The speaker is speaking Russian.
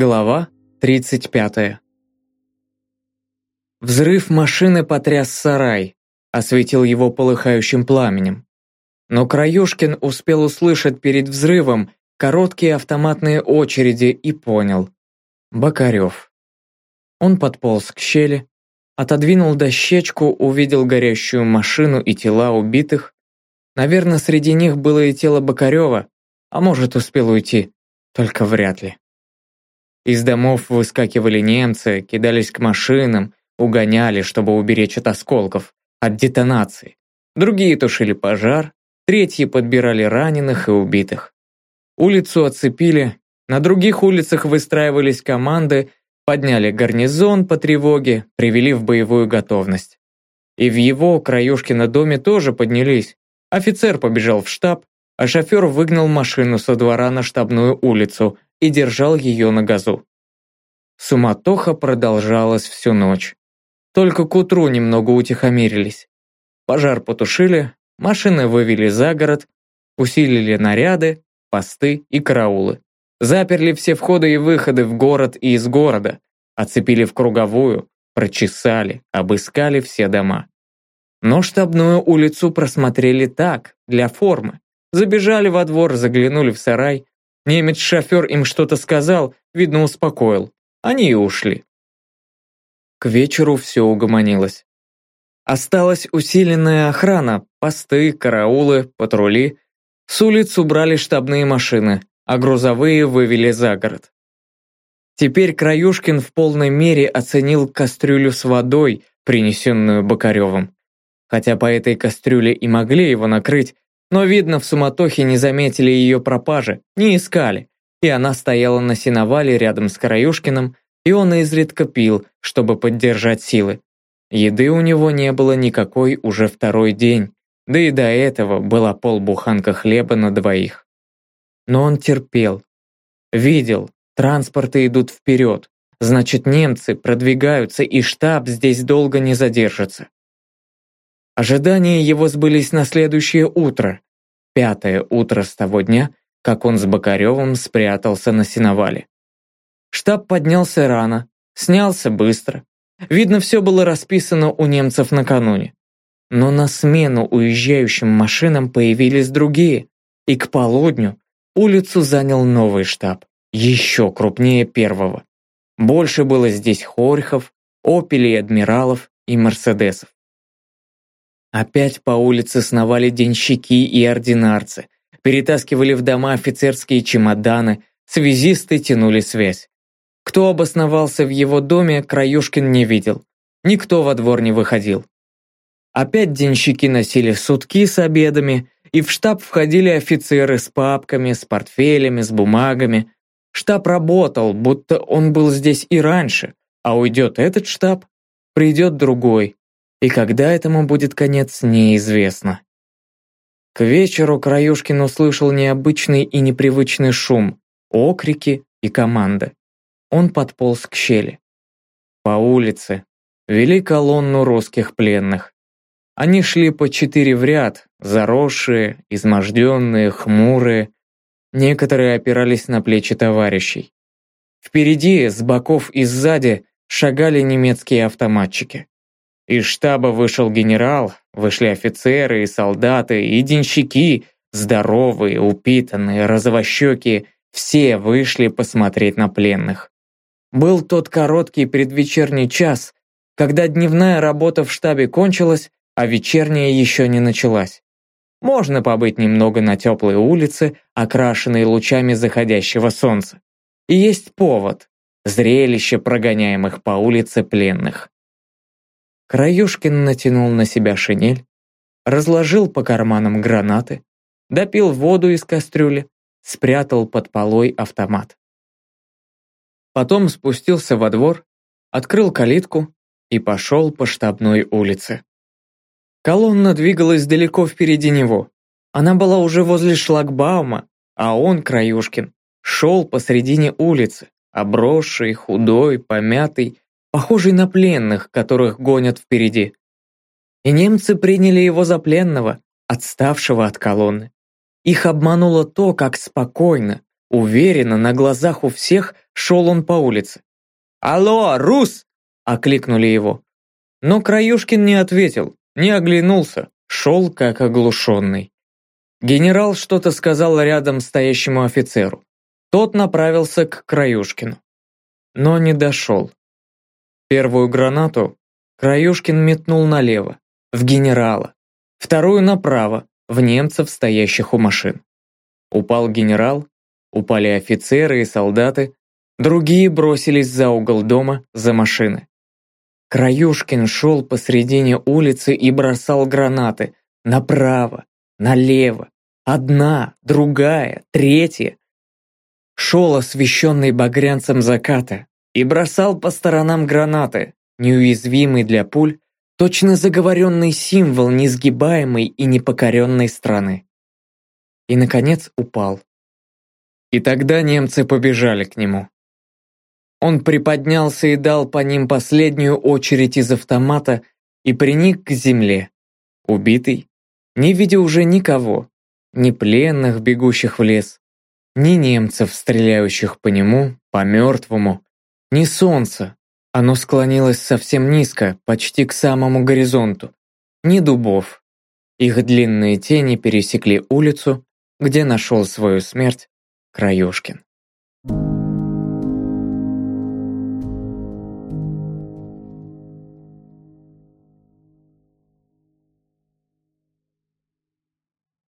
Глава 35. Взрыв машины потряс сарай, осветил его полыхающим пламенем. Но Краюшкин успел услышать перед взрывом короткие автоматные очереди и понял. Бокарев. Он подполз к щели, отодвинул дощечку, увидел горящую машину и тела убитых. Наверное, среди них было и тело Бокарева, а может, успел уйти, только вряд ли. Из домов выскакивали немцы, кидались к машинам, угоняли, чтобы уберечь от осколков, от детонации. Другие тушили пожар, третьи подбирали раненых и убитых. Улицу оцепили, на других улицах выстраивались команды, подняли гарнизон по тревоге, привели в боевую готовность. И в его, Краюшкино, доме тоже поднялись. Офицер побежал в штаб, а шофер выгнал машину со двора на штабную улицу, и держал ее на газу. Суматоха продолжалась всю ночь. Только к утру немного утихомирились. Пожар потушили, машины вывели за город, усилили наряды, посты и караулы. Заперли все входы и выходы в город и из города, оцепили в круговую, прочесали, обыскали все дома. Но штабную улицу просмотрели так, для формы. Забежали во двор, заглянули в сарай, Немец-шофер им что-то сказал, видно, успокоил. Они и ушли. К вечеру все угомонилось. Осталась усиленная охрана, посты, караулы, патрули. С улиц убрали штабные машины, а грузовые вывели за город. Теперь Краюшкин в полной мере оценил кастрюлю с водой, принесенную Бокаревым. Хотя по этой кастрюле и могли его накрыть, но, видно, в суматохе не заметили ее пропажи, не искали, и она стояла на сеновале рядом с Краюшкиным, и он изредка пил, чтобы поддержать силы. Еды у него не было никакой уже второй день, да и до этого была полбуханка хлеба на двоих. Но он терпел. Видел, транспорты идут вперед, значит немцы продвигаются и штаб здесь долго не задержится. Ожидания его сбылись на следующее утро. Пятое утро с того дня, как он с Бокаревым спрятался на сеновале. Штаб поднялся рано, снялся быстро. Видно, все было расписано у немцев накануне. Но на смену уезжающим машинам появились другие, и к полудню улицу занял новый штаб, еще крупнее первого. Больше было здесь хорьхов, опелей адмиралов и мерседесов. Опять по улице сновали денщики и ординарцы, перетаскивали в дома офицерские чемоданы, связисты тянули связь. Кто обосновался в его доме, Краюшкин не видел. Никто во двор не выходил. Опять денщики носили сутки с обедами, и в штаб входили офицеры с папками, с портфелями, с бумагами. Штаб работал, будто он был здесь и раньше, а уйдет этот штаб, придет другой, и когда этому будет конец, неизвестно. К вечеру Краюшкин услышал необычный и непривычный шум, окрики и команды. Он подполз к щели. По улице вели колонну русских пленных. Они шли по четыре в ряд, заросшие, изможденные, хмурые. Некоторые опирались на плечи товарищей. Впереди, с боков и сзади шагали немецкие автоматчики. Из штаба вышел генерал, вышли офицеры и солдаты, и денщики, здоровые, упитанные, розовощекие, все вышли посмотреть на пленных. Был тот короткий предвечерний час, когда дневная работа в штабе кончилась, а вечерняя еще не началась. Можно побыть немного на теплой улице, окрашенной лучами заходящего солнца. И есть повод – зрелище прогоняемых по улице пленных. Краюшкин натянул на себя шинель, разложил по карманам гранаты, допил воду из кастрюли, спрятал под полой автомат. Потом спустился во двор, открыл калитку и пошел по штабной улице. Колонна двигалась далеко впереди него. Она была уже возле шлагбаума, а он, Краюшкин, шел посредине улицы, обросший, худой, помятый, похожий на пленных, которых гонят впереди. И немцы приняли его за пленного, отставшего от колонны. Их обмануло то, как спокойно, Уверенно, на глазах у всех шел он по улице. «Алло, Рус!» – окликнули его. Но Краюшкин не ответил, не оглянулся, шел как оглушенный. Генерал что-то сказал рядом стоящему офицеру. Тот направился к Краюшкину. Но не дошел. Первую гранату Краюшкин метнул налево, в генерала. Вторую направо, в немцев, стоящих у машин. Упал генерал, упали офицеры и солдаты, другие бросились за угол дома, за машины. Краюшкин шел посредине улицы и бросал гранаты направо, налево, одна, другая, третья. Шел освещенный багрянцем заката и бросал по сторонам гранаты, неуязвимый для пуль, точно заговоренный символ несгибаемой и непокоренной страны. И, наконец, упал. И тогда немцы побежали к нему. Он приподнялся и дал по ним последнюю очередь из автомата и приник к земле, убитый, не видя уже никого, ни пленных, бегущих в лес, ни немцев, стреляющих по нему, по мертвому, ни солнца, оно склонилось совсем низко, почти к самому горизонту, ни дубов. Их длинные тени пересекли улицу, где нашел свою смерть Краюшкин. Thank you.